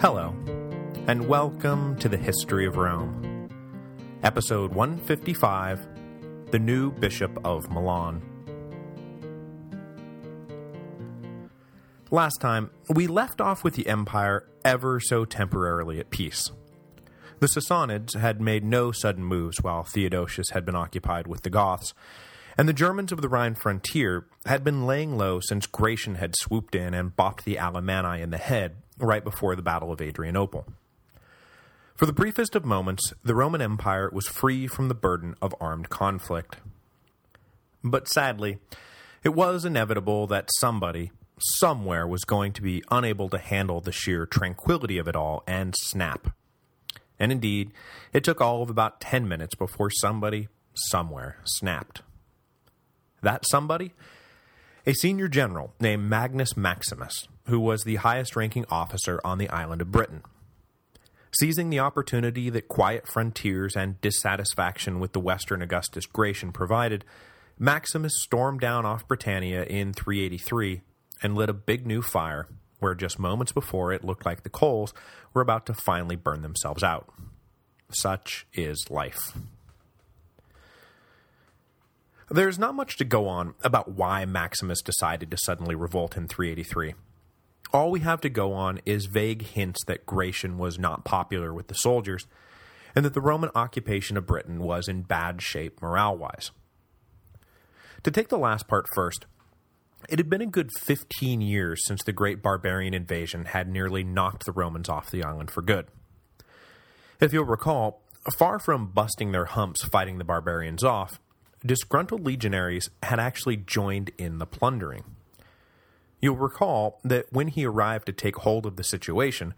Hello, and welcome to the History of Rome. Episode 155, The New Bishop of Milan. Last time, we left off with the Empire ever so temporarily at peace. The Sassanids had made no sudden moves while Theodosius had been occupied with the Goths, and the Germans of the Rhine frontier had been laying low since Gratian had swooped in and bopped the Alemanni in the head right before the Battle of Adrianople. For the briefest of moments, the Roman Empire was free from the burden of armed conflict. But sadly, it was inevitable that somebody, somewhere, was going to be unable to handle the sheer tranquility of it all and snap. And indeed, it took all of about 10 minutes before somebody, somewhere, snapped. That somebody? A senior general named Magnus Maximus, who was the highest-ranking officer on the island of Britain. Seizing the opportunity that quiet frontiers and dissatisfaction with the Western Augustus Gratian provided, Maximus stormed down off Britannia in 383 and lit a big new fire where just moments before it looked like the coals were about to finally burn themselves out. Such is life. There's not much to go on about why Maximus decided to suddenly revolt in 383. All we have to go on is vague hints that Gratian was not popular with the soldiers, and that the Roman occupation of Britain was in bad shape morale-wise. To take the last part first, it had been a good 15 years since the great barbarian invasion had nearly knocked the Romans off the island for good. If you'll recall, far from busting their humps fighting the barbarians off, disgruntled legionaries had actually joined in the plundering. You'll recall that when he arrived to take hold of the situation,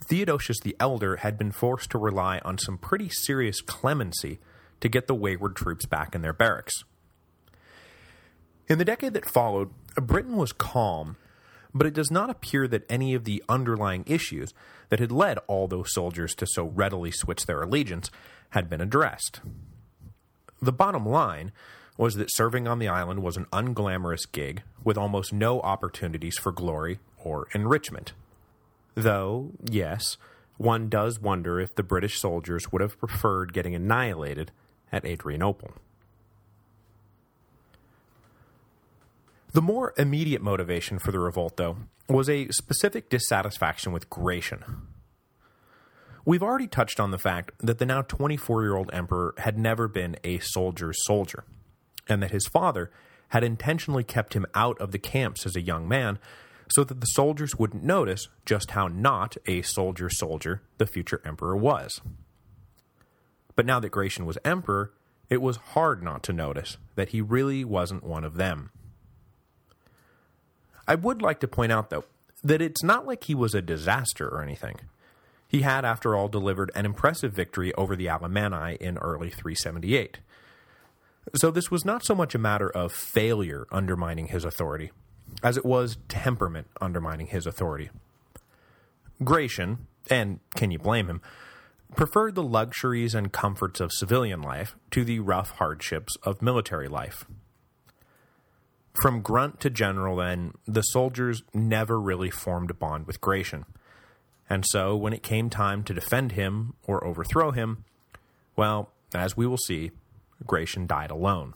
Theodosius the Elder had been forced to rely on some pretty serious clemency to get the wayward troops back in their barracks. In the decade that followed, Britain was calm, but it does not appear that any of the underlying issues that had led all those soldiers to so readily switch their allegiance had been addressed. The bottom line was that serving on the island was an unglamorous gig with almost no opportunities for glory or enrichment. Though, yes, one does wonder if the British soldiers would have preferred getting annihilated at Adrianople. The more immediate motivation for the revolt, though, was a specific dissatisfaction with Gratian. We've already touched on the fact that the now 24-year-old emperor had never been a soldier's soldier, and that his father had intentionally kept him out of the camps as a young man so that the soldiers wouldn't notice just how not a soldier soldier the future emperor was. But now that Gratian was emperor, it was hard not to notice that he really wasn't one of them. I would like to point out, though, that it's not like he was a disaster or anything. He had, after all, delivered an impressive victory over the Alemanni in early 378. So this was not so much a matter of failure undermining his authority, as it was temperament undermining his authority. Gratian, and can you blame him, preferred the luxuries and comforts of civilian life to the rough hardships of military life. From grunt to general, then, the soldiers never really formed a bond with Gratian. And so, when it came time to defend him or overthrow him, well, as we will see, Gratian died alone.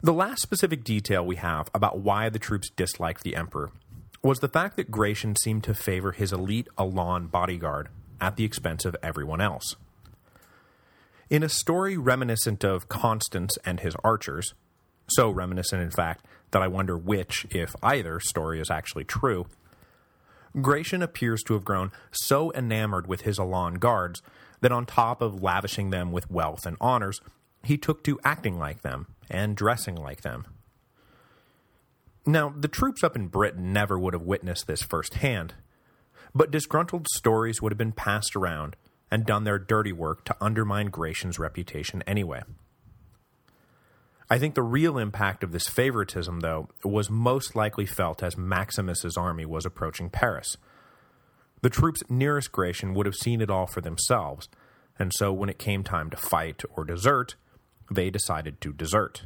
The last specific detail we have about why the troops disliked the emperor was the fact that Gratian seemed to favor his elite Alan bodyguard at the expense of everyone else. In a story reminiscent of Constans and his archers, so reminiscent in fact that I wonder which, if either, story is actually true, Gratian appears to have grown so enamored with his Alan guards that on top of lavishing them with wealth and honors, he took to acting like them and dressing like them. Now, the troops up in Britain never would have witnessed this firsthand, but disgruntled stories would have been passed around and done their dirty work to undermine Gratian's reputation anyway. I think the real impact of this favoritism, though, was most likely felt as Maximus's army was approaching Paris. The troops nearest Gratian would have seen it all for themselves, and so when it came time to fight or desert, they decided to desert.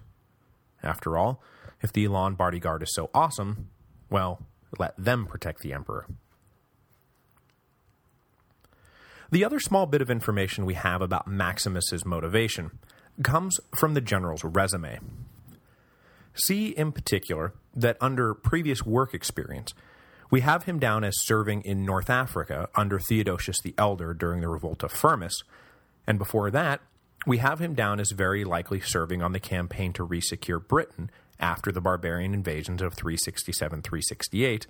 After all, if the Alan bodyguard is so awesome, well, let them protect the emperor. The other small bit of information we have about Maximus's motivation comes from the general's resume. See, in particular, that under previous work experience, we have him down as serving in North Africa under Theodosius the Elder during the revolt of Firmus, and before that, we have him down as very likely serving on the campaign to resecure Britain after the barbarian invasions of 367-368,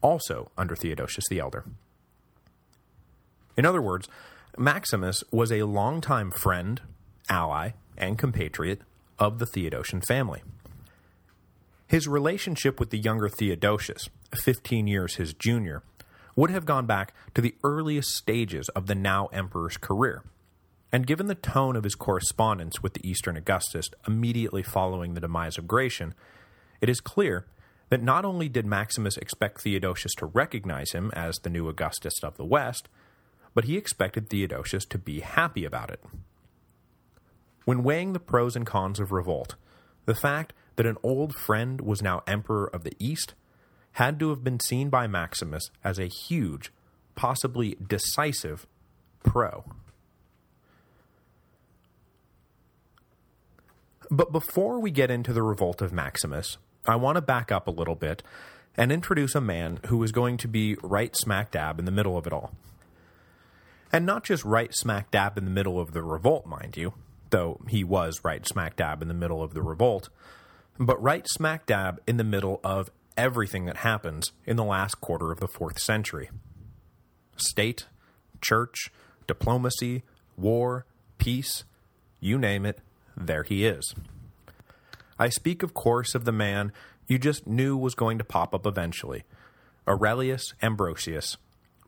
also under Theodosius the Elder. In other words, Maximus was a longtime friend, ally, and compatriot of the Theodosian family. His relationship with the younger Theodosius, 15 years his junior, would have gone back to the earliest stages of the now emperor's career, and given the tone of his correspondence with the Eastern Augustus immediately following the demise of Gratian, it is clear that not only did Maximus expect Theodosius to recognize him as the new Augustus of the West, but he expected Theodosius to be happy about it. When weighing the pros and cons of revolt, the fact that an old friend was now emperor of the East had to have been seen by Maximus as a huge, possibly decisive, pro. But before we get into the revolt of Maximus, I want to back up a little bit and introduce a man who was going to be right smack dab in the middle of it all. And not just right smack dab in the middle of the revolt, mind you, though he was right smack dab in the middle of the revolt, but right smack dab in the middle of everything that happens in the last quarter of the 4th century. State, church, diplomacy, war, peace, you name it, there he is. I speak, of course, of the man you just knew was going to pop up eventually, Aurelius Ambrosius,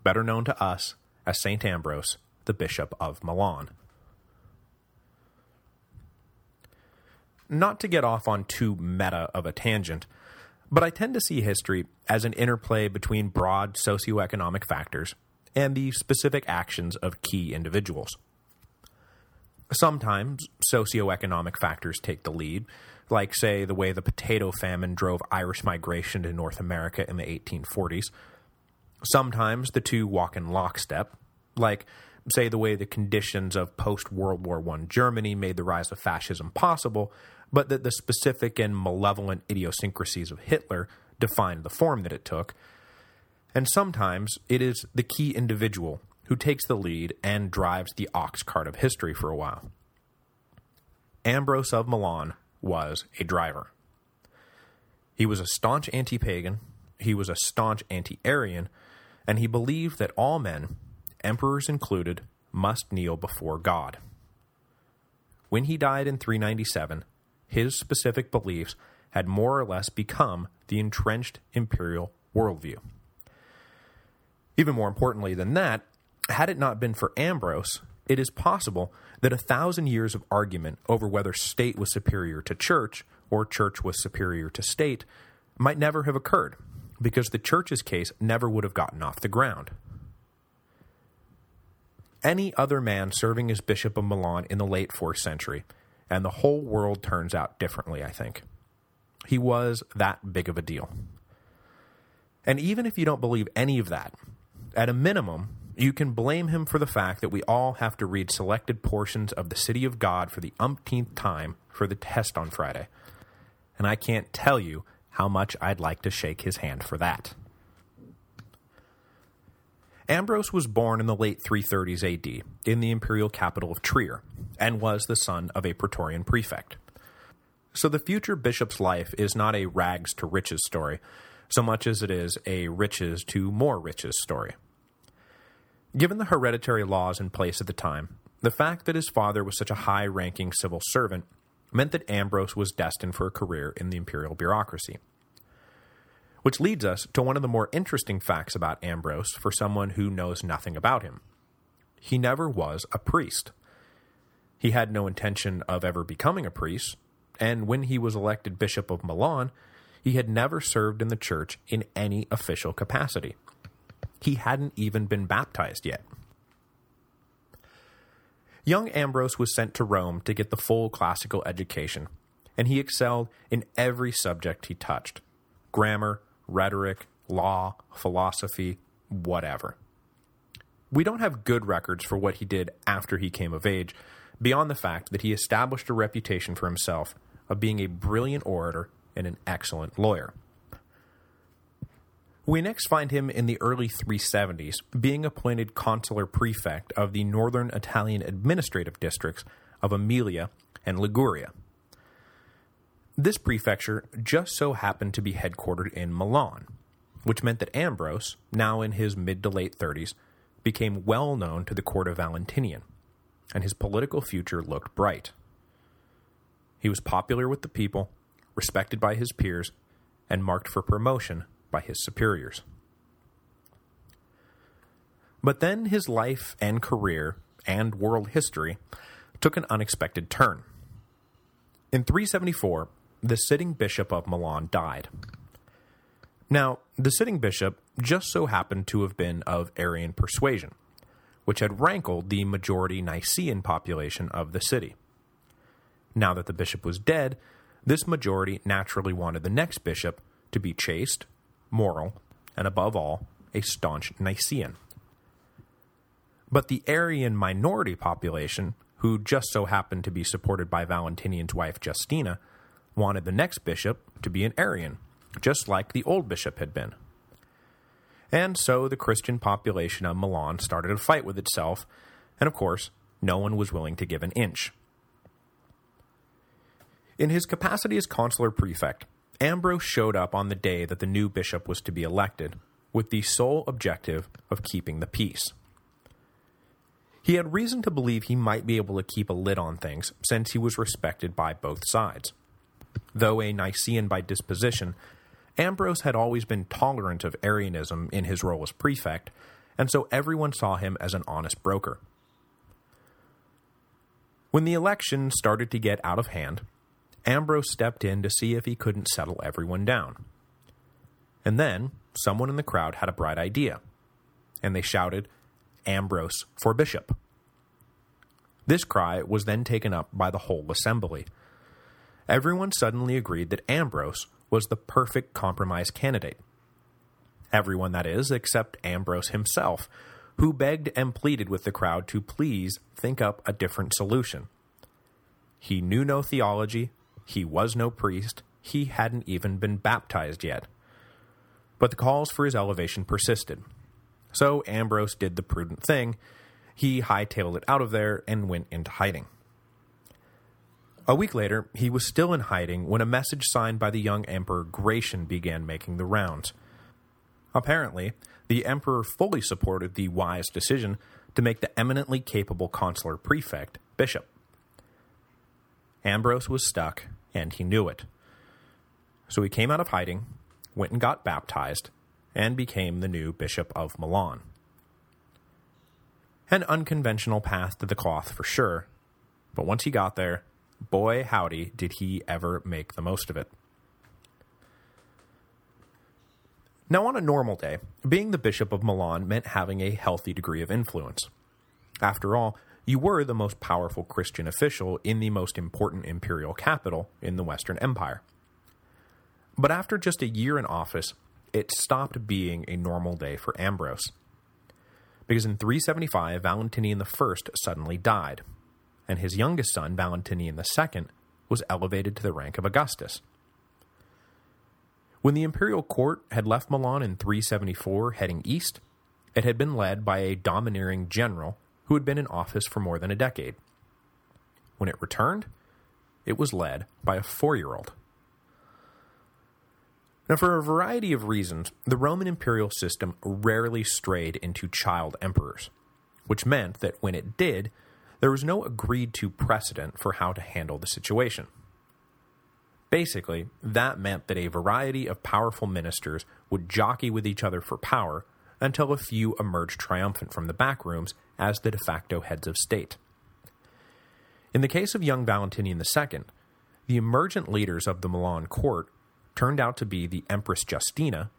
better known to us as St. Ambrose, the Bishop of Milan. Not to get off on too meta of a tangent, but I tend to see history as an interplay between broad socioeconomic factors and the specific actions of key individuals. Sometimes socioeconomic factors take the lead, like, say, the way the potato famine drove Irish migration to North America in the 1840s. Sometimes the two walk in lockstep, like, say, the way the conditions of post-World War I Germany made the rise of fascism possible, but that the specific and malevolent idiosyncrasies of Hitler defined the form that it took. And sometimes it is the key individual who takes the lead and drives the ox cart of history for a while. Ambrose of Milan was a driver. He was a staunch anti-pagan, he was a staunch anti-Arian, and he believed that all men, emperors included, must kneel before God. When he died in 397, his specific beliefs had more or less become the entrenched imperial worldview. Even more importantly than that, had it not been for Ambrose, it is possible that a thousand years of argument over whether state was superior to church or church was superior to state might never have occurred, because the church's case never would have gotten off the ground. Any other man serving as Bishop of Milan in the late 4th century and the whole world turns out differently, I think. He was that big of a deal. And even if you don't believe any of that, at a minimum, you can blame him for the fact that we all have to read selected portions of the City of God for the umpteenth time for the test on Friday. And I can't tell you how much I'd like to shake his hand for that. Ambrose was born in the late 330s AD in the imperial capital of Trier, and was the son of a Praetorian prefect. So the future bishop's life is not a rags to riches story, so much as it is a riches to more riches story. Given the hereditary laws in place at the time, the fact that his father was such a high-ranking civil servant meant that Ambrose was destined for a career in the imperial bureaucracy. Which leads us to one of the more interesting facts about Ambrose for someone who knows nothing about him. He never was a priest. He had no intention of ever becoming a priest, and when he was elected Bishop of Milan, he had never served in the church in any official capacity. He hadn't even been baptized yet. Young Ambrose was sent to Rome to get the full classical education, and he excelled in every subject he touched. Grammar, rhetoric, law, philosophy, whatever. We don't have good records for what he did after he came of age, beyond the fact that he established a reputation for himself of being a brilliant orator and an excellent lawyer. We next find him in the early 370s, being appointed consular prefect of the northern Italian administrative districts of Emilia and Liguria. This prefecture just so happened to be headquartered in Milan, which meant that Ambrose, now in his mid to late 30s, became well known to the court of Valentinian, and his political future looked bright. He was popular with the people, respected by his peers, and marked for promotion by his superiors. But then his life and career and world history took an unexpected turn. In 374, the sitting bishop of Milan died. Now, the sitting bishop just so happened to have been of Arian persuasion, which had rankled the majority Nicaean population of the city. Now that the bishop was dead, this majority naturally wanted the next bishop to be chaste, moral, and above all, a staunch Nicaean. But the Arian minority population, who just so happened to be supported by Valentinian's wife Justina, wanted the next bishop to be an Arian, just like the old bishop had been. And so the Christian population of Milan started a fight with itself, and of course, no one was willing to give an inch. In his capacity as consular prefect, Ambrose showed up on the day that the new bishop was to be elected, with the sole objective of keeping the peace. He had reason to believe he might be able to keep a lid on things, since he was respected by both sides. Though a Nicaean by disposition, Ambrose had always been tolerant of Arianism in his role as prefect, and so everyone saw him as an honest broker. When the election started to get out of hand, Ambrose stepped in to see if he couldn't settle everyone down. And then, someone in the crowd had a bright idea, and they shouted, Ambrose for bishop. This cry was then taken up by the whole assembly. Everyone suddenly agreed that Ambrose was the perfect compromise candidate. Everyone, that is, except Ambrose himself, who begged and pleaded with the crowd to please think up a different solution. He knew no theology, he was no priest. He hadn't even been baptized yet. But the calls for his elevation persisted. So Ambrose did the prudent thing. He hightailed it out of there and went into hiding. A week later, he was still in hiding when a message signed by the young emperor Gratian began making the rounds. Apparently, the emperor fully supported the wise decision to make the eminently capable consular prefect bishop. Ambrose was stuck, and he knew it. So he came out of hiding, went and got baptized, and became the new Bishop of Milan. An unconventional path to the cloth for sure, but once he got there, boy howdy did he ever make the most of it. Now on a normal day, being the Bishop of Milan meant having a healthy degree of influence. After all, you were the most powerful Christian official in the most important imperial capital in the Western Empire. But after just a year in office, it stopped being a normal day for Ambrose. Because in 375, Valentinian I suddenly died, and his youngest son, Valentinian II, was elevated to the rank of Augustus. When the imperial court had left Milan in 374 heading east, it had been led by a domineering general who had been in office for more than a decade. When it returned, it was led by a four-year-old. Now, for a variety of reasons, the Roman imperial system rarely strayed into child emperors, which meant that when it did, there was no agreed-to precedent for how to handle the situation. Basically, that meant that a variety of powerful ministers would jockey with each other for power until a few emerged triumphant from the back rooms as the de facto heads of state. In the case of young Valentinian II, the emergent leaders of the Milan court turned out to be the Empress Justina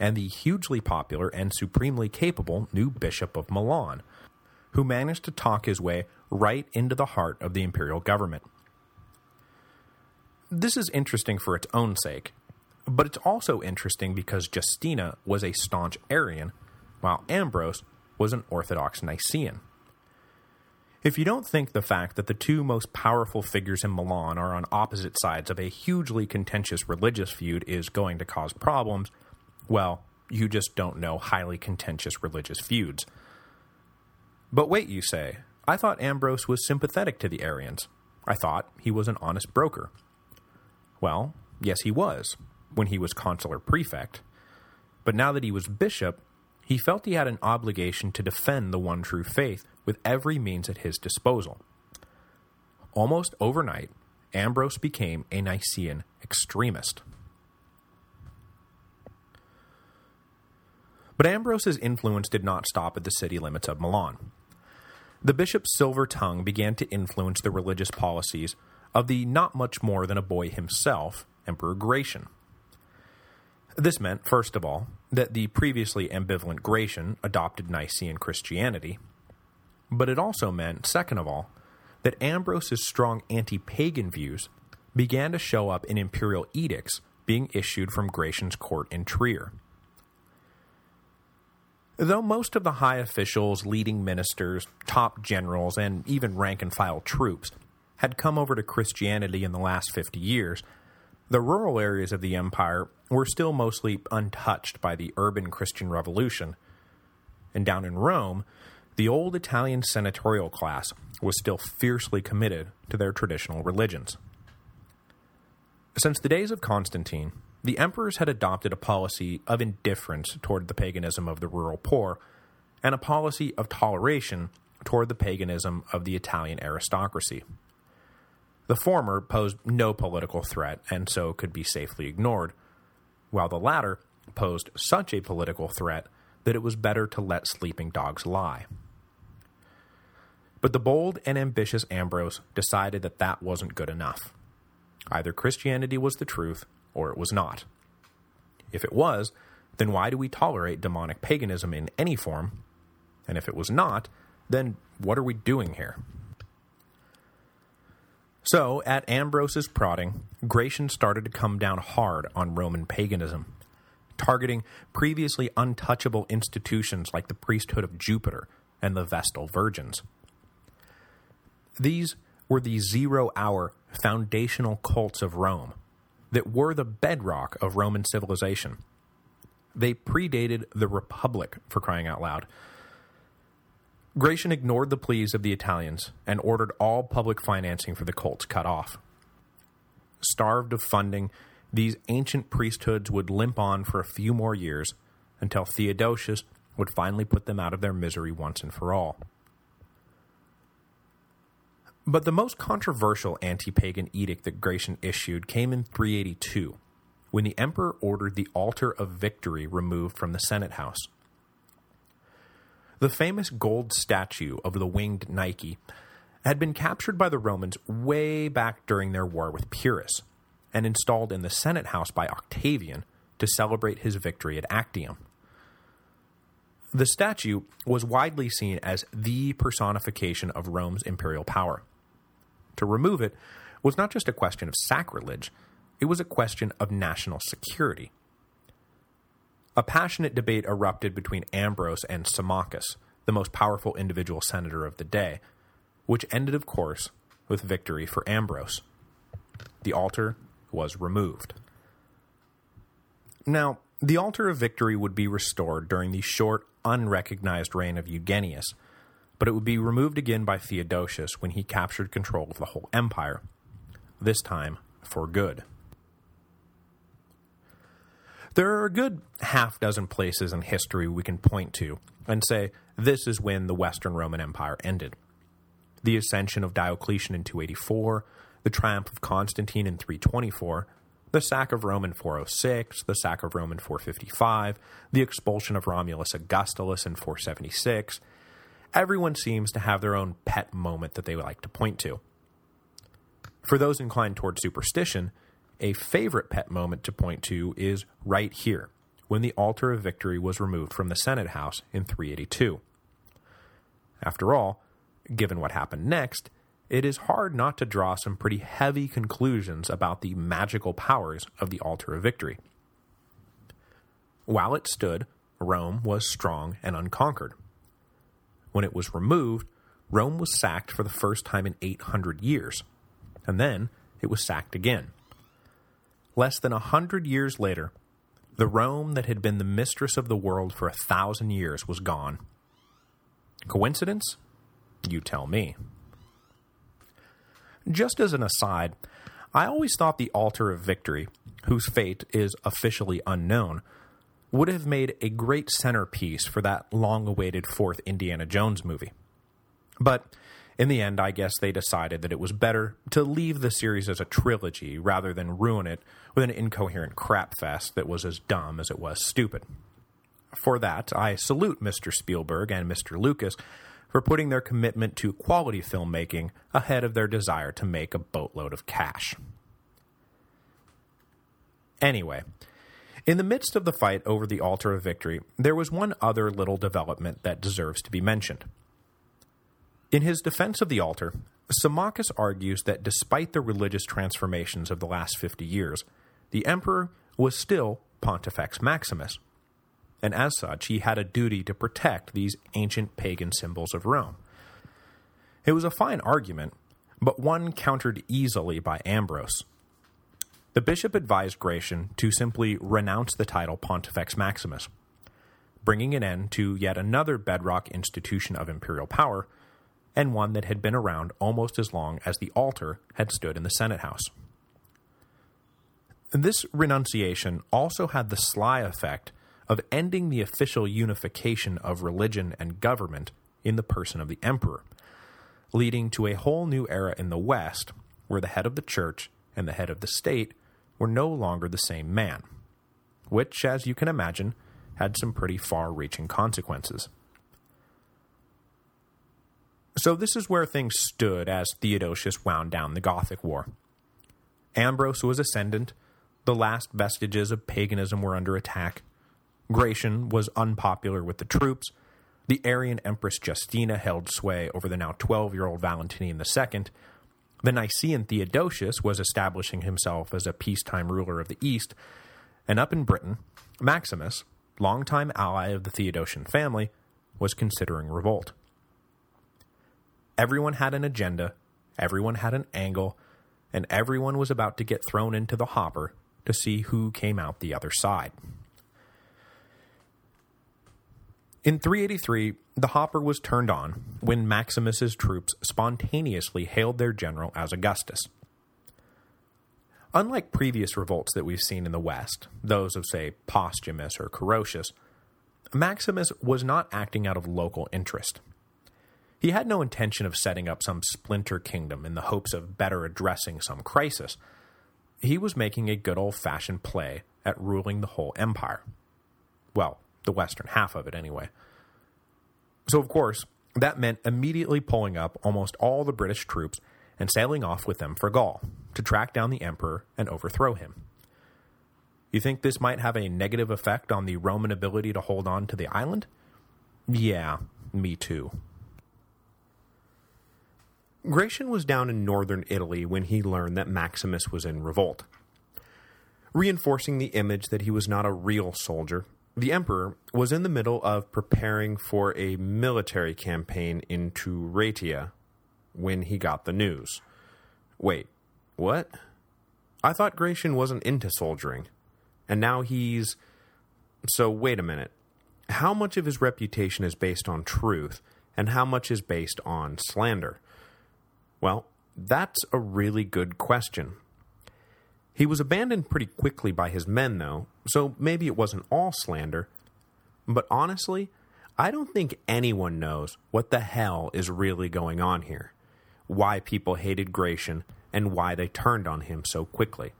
and the hugely popular and supremely capable new Bishop of Milan, who managed to talk his way right into the heart of the imperial government. This is interesting for its own sake, But it's also interesting because Justina was a staunch Arian, while Ambrose was an Orthodox Nicene. If you don't think the fact that the two most powerful figures in Milan are on opposite sides of a hugely contentious religious feud is going to cause problems, well, you just don't know highly contentious religious feuds. But wait, you say, I thought Ambrose was sympathetic to the Arians. I thought he was an honest broker. Well, yes he was, when he was consular prefect. But now that he was bishop, he felt he had an obligation to defend the one true faith with every means at his disposal. Almost overnight, Ambrose became a Nicene extremist. But Ambrose's influence did not stop at the city limits of Milan. The bishop's silver tongue began to influence the religious policies of the not much more than a boy himself, Emperor Gratian. This meant, first of all, that the previously ambivalent Gratian adopted Nicene Christianity, but it also meant, second of all, that Ambrose's strong anti-pagan views began to show up in imperial edicts being issued from Gratian's court in Trier. Though most of the high officials, leading ministers, top generals, and even rank-and-file troops had come over to Christianity in the last 50 years, the rural areas of the empire were still mostly untouched by the urban Christian revolution, and down in Rome, the old Italian senatorial class was still fiercely committed to their traditional religions. Since the days of Constantine, the emperors had adopted a policy of indifference toward the paganism of the rural poor, and a policy of toleration toward the paganism of the Italian aristocracy. The former posed no political threat and so could be safely ignored, while the latter posed such a political threat that it was better to let sleeping dogs lie. But the bold and ambitious Ambrose decided that that wasn't good enough. Either Christianity was the truth, or it was not. If it was, then why do we tolerate demonic paganism in any form? And if it was not, then what are we doing here? So, at Ambrose's prodding, Gratian started to come down hard on Roman paganism, targeting previously untouchable institutions like the priesthood of Jupiter and the Vestal Virgins. These were the zero-hour foundational cults of Rome that were the bedrock of Roman civilization. They predated the Republic, for crying out loud, Gratian ignored the pleas of the Italians and ordered all public financing for the cults cut off. Starved of funding, these ancient priesthoods would limp on for a few more years until Theodosius would finally put them out of their misery once and for all. But the most controversial anti-pagan edict that Gratian issued came in 382, when the emperor ordered the altar of victory removed from the Senate house. The famous gold statue of the winged Nike had been captured by the Romans way back during their war with Pyrrhus, and installed in the Senate house by Octavian to celebrate his victory at Actium. The statue was widely seen as the personification of Rome's imperial power. To remove it was not just a question of sacrilege, it was a question of national security. A passionate debate erupted between Ambrose and Symmachus, the most powerful individual senator of the day, which ended, of course, with victory for Ambrose. The altar was removed. Now, the altar of victory would be restored during the short, unrecognized reign of Eugenius, but it would be removed again by Theodosius when he captured control of the whole empire, this time for good. There are a good half dozen places in history we can point to and say, this is when the Western Roman Empire ended. The ascension of Diocletian in 284, the triumph of Constantine in 324, the sack of Rome in 406, the sack of Rome in 455, the expulsion of Romulus Augustulus in 476. Everyone seems to have their own pet moment that they would like to point to. For those inclined toward superstition, a favorite pet moment to point to is right here, when the altar of victory was removed from the Senate House in 382. After all, given what happened next, it is hard not to draw some pretty heavy conclusions about the magical powers of the altar of victory. While it stood, Rome was strong and unconquered. When it was removed, Rome was sacked for the first time in 800 years, and then it was sacked again. Less than a hundred years later, the Rome that had been the mistress of the world for a thousand years was gone. Coincidence? You tell me. Just as an aside, I always thought the Altar of Victory, whose fate is officially unknown, would have made a great centerpiece for that long-awaited fourth Indiana Jones movie. But in the end, I guess they decided that it was better to leave the series as a trilogy rather than ruin it with an incoherent crapfest that was as dumb as it was stupid. For that, I salute Mr. Spielberg and Mr. Lucas for putting their commitment to quality filmmaking ahead of their desire to make a boatload of cash. Anyway, in the midst of the fight over the Altar of Victory, there was one other little development that deserves to be mentioned. In his defense of the altar, Symmachus argues that despite the religious transformations of the last 50 years, the emperor was still Pontifex Maximus, and as such he had a duty to protect these ancient pagan symbols of Rome. It was a fine argument, but one countered easily by Ambrose. The bishop advised Gratian to simply renounce the title Pontifex Maximus, bringing an end to yet another bedrock institution of imperial power, and one that had been around almost as long as the altar had stood in the Senate House. This renunciation also had the sly effect of ending the official unification of religion and government in the person of the emperor, leading to a whole new era in the West where the head of the church and the head of the state were no longer the same man, which, as you can imagine, had some pretty far-reaching consequences. So this is where things stood as Theodosius wound down the Gothic War. Ambrose was ascendant, the last vestiges of paganism were under attack, Gratian was unpopular with the troops, the Arian Empress Justina held sway over the now 12-year-old Valentinian II, the Nicaean Theodosius was establishing himself as a peacetime ruler of the East, and up in Britain, Maximus, longtime ally of the Theodosian family, was considering revolt. Everyone had an agenda, everyone had an angle, and everyone was about to get thrown into the hopper to see who came out the other side. In 383, the hopper was turned on when Maximus's troops spontaneously hailed their general as Augustus. Unlike previous revolts that we've seen in the West, those of, say, Posthumus or Carausius, Maximus was not acting out of local interest. He had no intention of setting up some splinter kingdom in the hopes of better addressing some crisis. He was making a good old-fashioned play at ruling the whole empire. Well, the western half of it anyway. So of course, that meant immediately pulling up almost all the British troops and sailing off with them for Gaul, to track down the emperor and overthrow him. You think this might have a negative effect on the Roman ability to hold on to the island? Yeah, me too. Gratian was down in northern Italy when he learned that Maximus was in revolt. Reinforcing the image that he was not a real soldier, the emperor was in the middle of preparing for a military campaign into Raetia when he got the news. Wait, what? I thought Gratian wasn't into soldiering, and now he's... So wait a minute. How much of his reputation is based on truth, and how much is based on slander? Well, that's a really good question. He was abandoned pretty quickly by his men, though, so maybe it wasn't all slander. But honestly, I don't think anyone knows what the hell is really going on here, why people hated Gratian, and why they turned on him so quickly.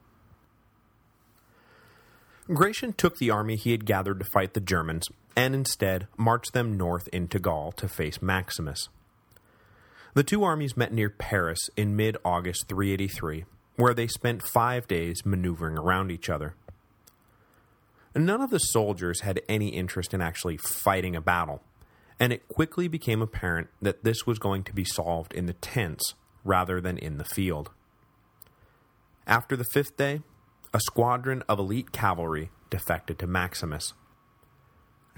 Gratian took the army he had gathered to fight the Germans, and instead marched them north into Gaul to face Maximus. The two armies met near Paris in mid-August 383, where they spent five days maneuvering around each other. None of the soldiers had any interest in actually fighting a battle, and it quickly became apparent that this was going to be solved in the tents rather than in the field. After the fifth day, a squadron of elite cavalry defected to Maximus,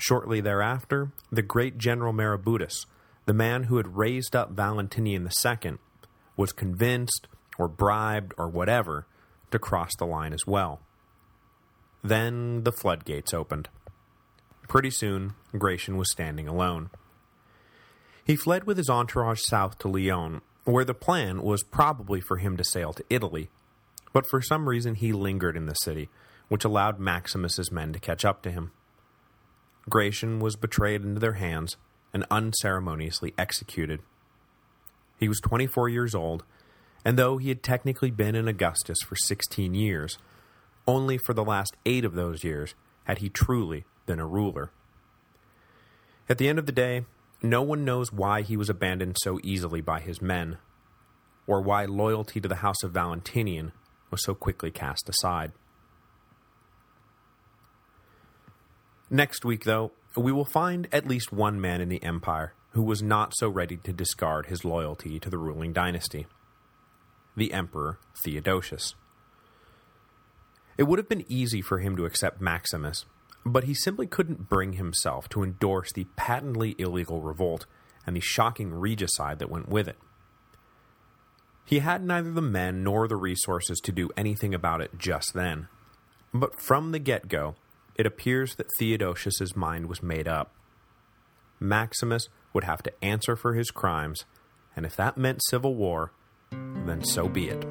Shortly thereafter, the great General Merobaudes, the man who had raised up Valentinian II, was convinced, or bribed, or whatever, to cross the line as well. Then the floodgates opened. Pretty soon, Gratian was standing alone. He fled with his entourage south to Lyon, where the plan was probably for him to sail to Italy, but for some reason he lingered in the city, which allowed Maximus's men to catch up to him. Gratian was betrayed into their hands and unceremoniously executed. He was 24 years old, and though he had technically been in Augustus for 16 years, only for the last eight of those years had he truly been a ruler. At the end of the day, no one knows why he was abandoned so easily by his men, or why loyalty to the House of Valentinian was so quickly cast aside. Next week, though, we will find at least one man in the Empire who was not so ready to discard his loyalty to the ruling dynasty. The Emperor Theodosius. It would have been easy for him to accept Maximus, but he simply couldn't bring himself to endorse the patently illegal revolt and the shocking regicide that went with it. He had neither the men nor the resources to do anything about it just then, but from the get-go, it appears that Theodosius's mind was made up. Maximus would have to answer for his crimes, and if that meant civil war, then so be it.